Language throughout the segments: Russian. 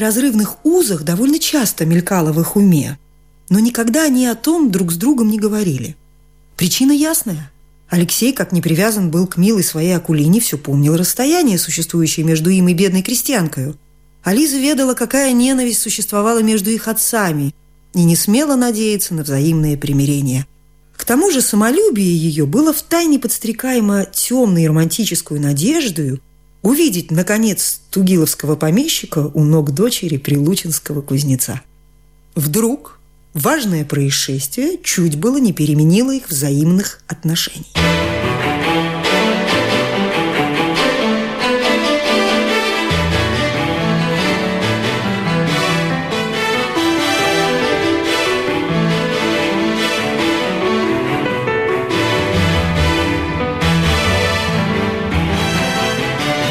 неразрывных узах довольно часто мелькало в их уме, но никогда они о том друг с другом не говорили. Причина ясная. Алексей, как не привязан был к милой своей Акулине, все помнил расстояние, существующее между им и бедной крестьянкою. А Лиза ведала, какая ненависть существовала между их отцами, и не смела надеяться на взаимное примирение. К тому же самолюбие ее было втайне подстрекаемо темной романтическую надеждою увидеть, наконец, тугиловского помещика у ног дочери прилучинского кузнеца. Вдруг важное происшествие чуть было не переменило их взаимных отношений.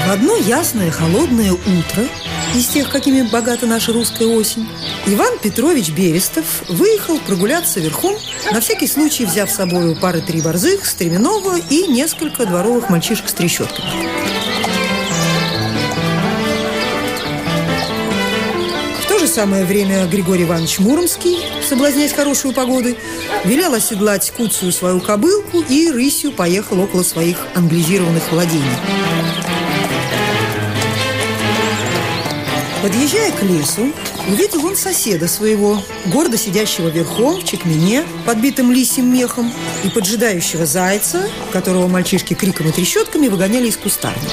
Одно ясное холодное утро, из тех, какими богата наша русская осень, Иван Петрович Берестов выехал прогуляться верхом, на всякий случай взяв с собой пары-три борзых, стременного и несколько дворовых мальчишек с трещотками. В то же самое время Григорий Иванович Муромский, соблазняясь хорошую погодой, велел оседлать куцую свою кобылку и рысью поехал около своих англизированных владений. Подъезжая к лесу, увидел он соседа своего, гордо сидящего верхом в чекмене, подбитым лисьим мехом, и поджидающего зайца, которого мальчишки криком и трещотками выгоняли из кустарника.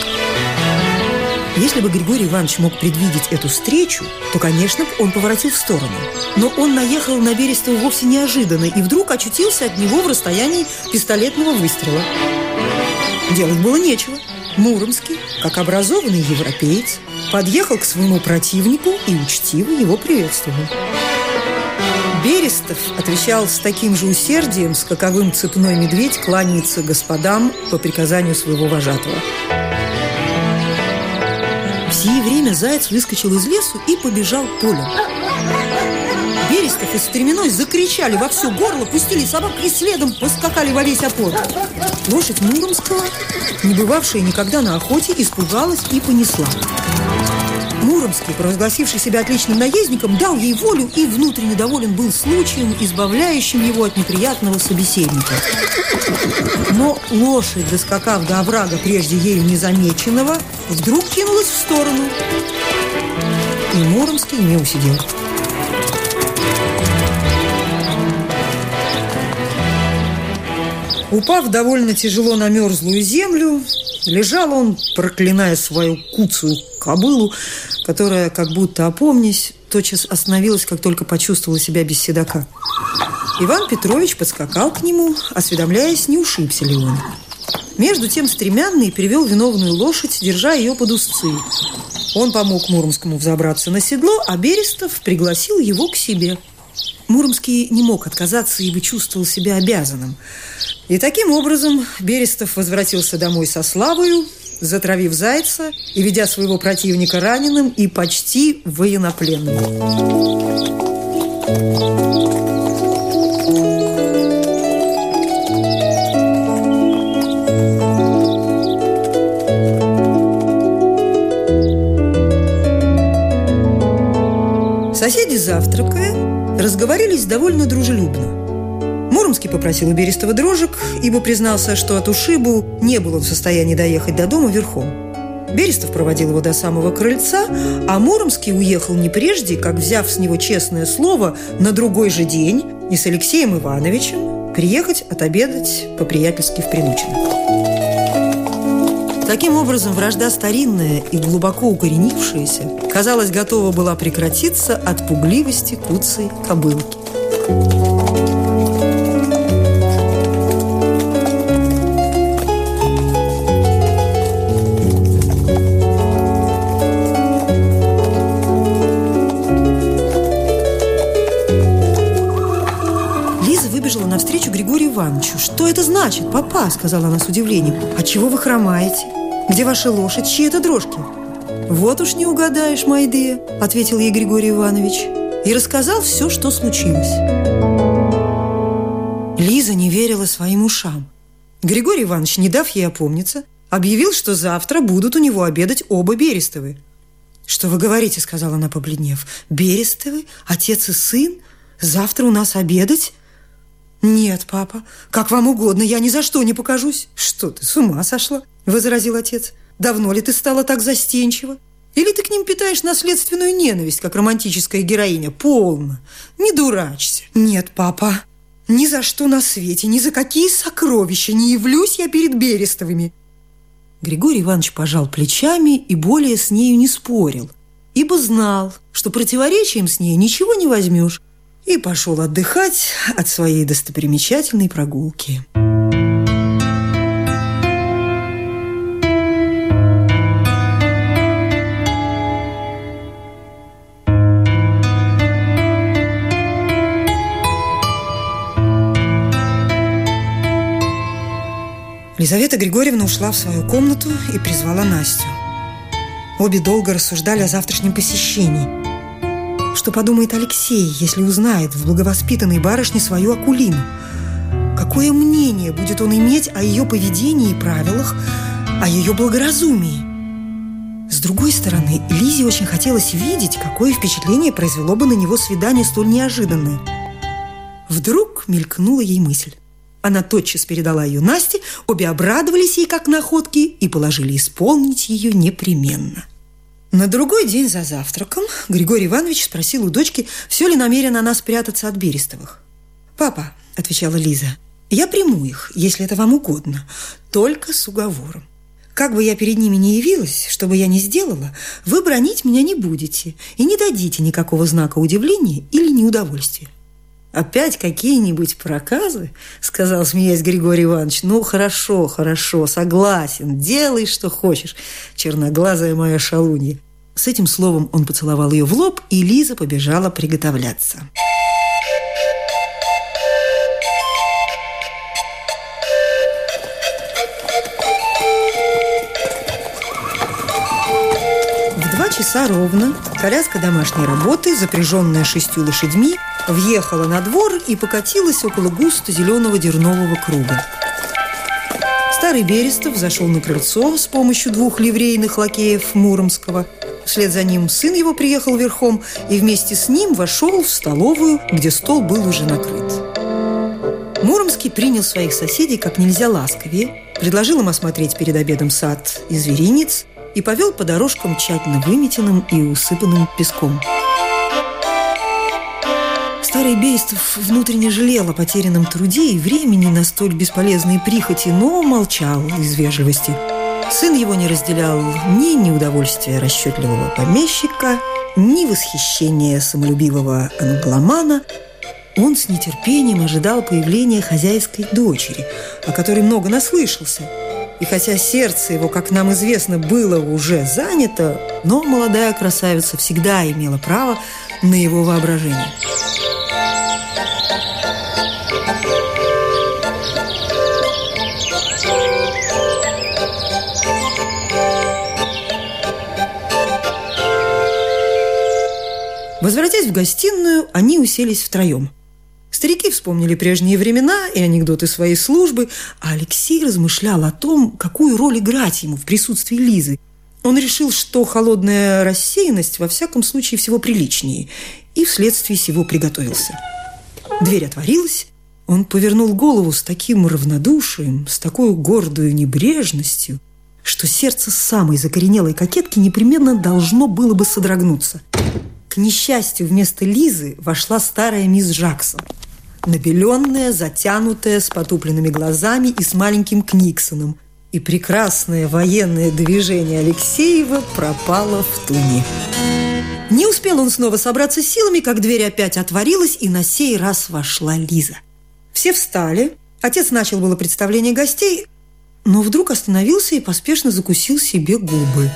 Если бы Григорий Иванович мог предвидеть эту встречу, то, конечно, он поворотил в сторону. Но он наехал на Берестова вовсе неожиданно и вдруг очутился от него в расстоянии пистолетного выстрела. Делать было нечего. Муромский, как образованный европеец, подъехал к своему противнику и учтиво его приветствовал. Берестов отвечал с таким же усердием, с каковым цепной медведь кланяется господам по приказанию своего вожатого. В сие время заяц выскочил из лесу и побежал полем. Берестов и Стременной закричали во все горло, пустили собак и следом поскакали во весь опор. Лошадь Муромского, не бывавшая никогда на охоте, испугалась и понесла. Муромский, провозгласивший себя отличным наездником, дал ей волю и внутренне доволен был случаем, избавляющим его от неприятного собеседника. Но лошадь, доскакав до оврага прежде ею незамеченного, вдруг кинулась в сторону. И Муромский не усидел. Упав довольно тяжело на мерзлую землю, лежал он, проклиная свою куцую кобылу, которая, как будто опомнясь, тотчас остановилась, как только почувствовала себя без седока. Иван Петрович подскакал к нему, осведомляясь, не ушибся ли он. Между тем стремянный привел виновную лошадь, держа ее под узцы. Он помог Муромскому взобраться на седло, а Берестов пригласил его к себе. Муромский не мог отказаться, ибо чувствовал себя обязанным. И таким образом Берестов возвратился домой со славою, затравив зайца и ведя своего противника раненым и почти военнопленным. Соседи, завтракая, разговорились довольно дружелюбно. Муромский попросил у Берестова дрожек, ибо признался, что от ушибу не был он в состоянии доехать до дома верхом. Берестов проводил его до самого крыльца, а Муромский уехал не прежде, как, взяв с него честное слово, на другой же день и с Алексеем Ивановичем приехать отобедать по-приятельски в Прилучино. Таким образом, вражда старинная и глубоко укоренившаяся, казалось, готова была прекратиться от пугливости куцей кобылки. Ивановичу. «Что это значит, папа?» – сказала она с удивлением. «А чего вы хромаете? Где ваша лошадь? Чьи это дрожки?» «Вот уж не угадаешь, Майдея», – ответил ей Григорий Иванович. И рассказал все, что случилось. Лиза не верила своим ушам. Григорий Иванович, не дав ей опомниться, объявил, что завтра будут у него обедать оба Берестовы. «Что вы говорите?» – сказала она, побледнев. «Берестовы? Отец и сын? Завтра у нас обедать?» «Нет, папа, как вам угодно, я ни за что не покажусь». «Что ты, с ума сошла?» – возразил отец. «Давно ли ты стала так застенчива? Или ты к ним питаешь наследственную ненависть, как романтическая героиня? Полно. Не дурачься». «Нет, папа, ни за что на свете, ни за какие сокровища не явлюсь я перед Берестовыми». Григорий Иванович пожал плечами и более с нею не спорил, ибо знал, что противоречием с ней ничего не возьмешь, и пошел отдыхать от своей достопримечательной прогулки. Лизавета Григорьевна ушла в свою комнату и призвала Настю. Обе долго рассуждали о завтрашнем посещении. Что подумает Алексей, если узнает в благовоспитанной барышне свою Акулину? Какое мнение будет он иметь о ее поведении и правилах, о ее благоразумии? С другой стороны, Лизе очень хотелось видеть, какое впечатление произвело бы на него свидание столь неожиданное. Вдруг мелькнула ей мысль. Она тотчас передала ее Насте, обе обрадовались ей как находки и положили исполнить ее непременно. На другой день за завтраком Григорий Иванович спросил у дочки, все ли намерена она спрятаться от Берестовых. «Папа», — отвечала Лиза, — «я приму их, если это вам угодно, только с уговором. Как бы я перед ними не явилась, что бы я ни сделала, вы бронить меня не будете и не дадите никакого знака удивления или неудовольствия. «Опять какие-нибудь проказы?» – сказал, смеясь Григорий Иванович. «Ну, хорошо, хорошо, согласен, делай, что хочешь, черноглазая моя шалунья». С этим словом он поцеловал ее в лоб, и Лиза побежала приготовляться. В два часа ровно коляска домашней работы, запряженная шестью лошадьми, въехала на двор и покатилась около густо зеленого дернового круга. Старый Берестов зашел на крыльцо с помощью двух ливрейных лакеев Муромского. Вслед за ним сын его приехал верхом и вместе с ним вошел в столовую, где стол был уже накрыт. Муромский принял своих соседей как нельзя ласковее, предложил им осмотреть перед обедом сад и зверинец и повел по дорожкам тщательно выметенным и усыпанным песком. Старый Бейстов внутренне жалел о потерянном труде и времени на столь бесполезные прихоти, но молчал из вежливости. Сын его не разделял ни неудовольствия расчетливого помещика, ни восхищения самолюбивого англомана. Он с нетерпением ожидал появления хозяйской дочери, о которой много наслышался. И хотя сердце его, как нам известно, было уже занято, но молодая красавица всегда имела право на его воображение. Возвратясь в гостиную, они уселись втроем. Старики вспомнили прежние времена и анекдоты своей службы, а Алексей размышлял о том, какую роль играть ему в присутствии Лизы. Он решил, что холодная рассеянность во всяком случае всего приличнее, и вследствие всего приготовился. Дверь отворилась, он повернул голову с таким равнодушием, с такой гордой небрежностью, что сердце самой закоренелой кокетки непременно должно было бы содрогнуться – к несчастью, вместо Лизы вошла старая мисс Джаксон. Набеленная, затянутая, с потупленными глазами и с маленьким Книксоном. И прекрасное военное движение Алексеева пропало в туне. Не успел он снова собраться силами, как дверь опять отворилась, и на сей раз вошла Лиза. Все встали. Отец начал было представление гостей, но вдруг остановился и поспешно закусил себе губы.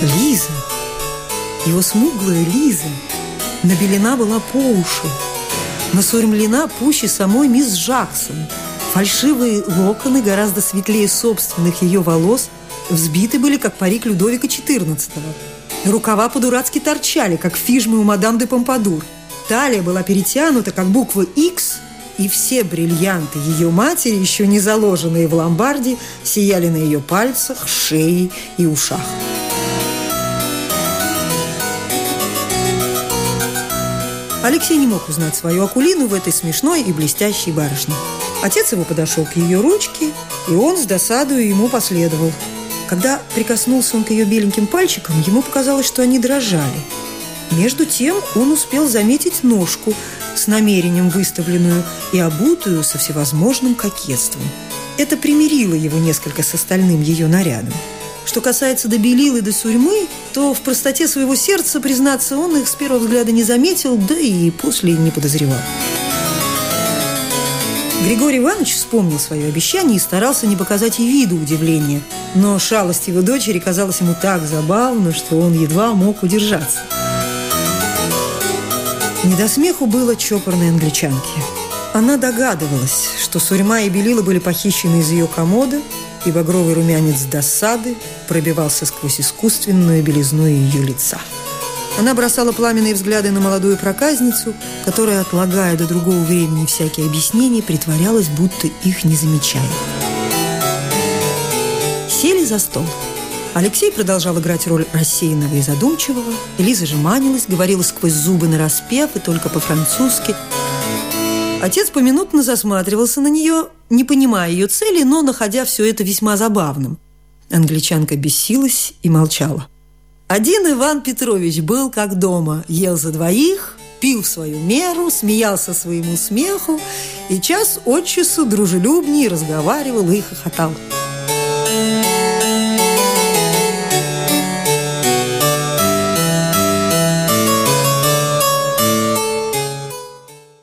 Лиза, его смуглая Лиза, набелена была по уши, насурмлена пуще самой мисс Джаксон. Фальшивые локоны, гораздо светлее собственных ее волос, взбиты были, как парик Людовика XIV. Рукава по-дурацки торчали, как фижмы у мадам де Помпадур. Талия была перетянута, как буква X, и все бриллианты ее матери, еще не заложенные в ломбарде, сияли на ее пальцах, шее и ушах. Алексей не мог узнать свою Акулину в этой смешной и блестящей барышне. Отец его подошел к ее ручке, и он с досадою ему последовал. Когда прикоснулся он к ее беленьким пальчикам, ему показалось, что они дрожали. Между тем он успел заметить ножку с намерением выставленную и обутую со всевозможным кокетством. Это примирило его несколько с остальным ее нарядом. Что касается до белил и до сурьмы, то в простоте своего сердца, признаться, он их с первого взгляда не заметил, да и после не подозревал. Григорий Иванович вспомнил свое обещание и старался не показать ей виду удивления. Но шалость его дочери казалась ему так забавна, что он едва мог удержаться. Не до смеху было чопорной англичанке. Она догадывалась, что сурьма и белила были похищены из ее комода, и багровый румянец досады пробивался сквозь искусственную белизну ее лица. Она бросала пламенные взгляды на молодую проказницу, которая, отлагая до другого времени всякие объяснения, притворялась, будто их не замечает. Сели за стол. Алексей продолжал играть роль рассеянного и задумчивого. Элиза же манилась, говорила сквозь зубы на распев и только по-французски. Отец поминутно засматривался на нее, не понимая ее цели, но находя все это весьма забавным. Англичанка бесилась и молчала. Один Иван Петрович был как дома, ел за двоих, пил в свою меру, смеялся своему смеху и час от часу дружелюбнее разговаривал и хохотал.